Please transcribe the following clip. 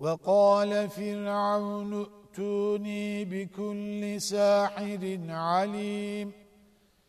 وقال فرعون ائتوني بكل ساحر عليم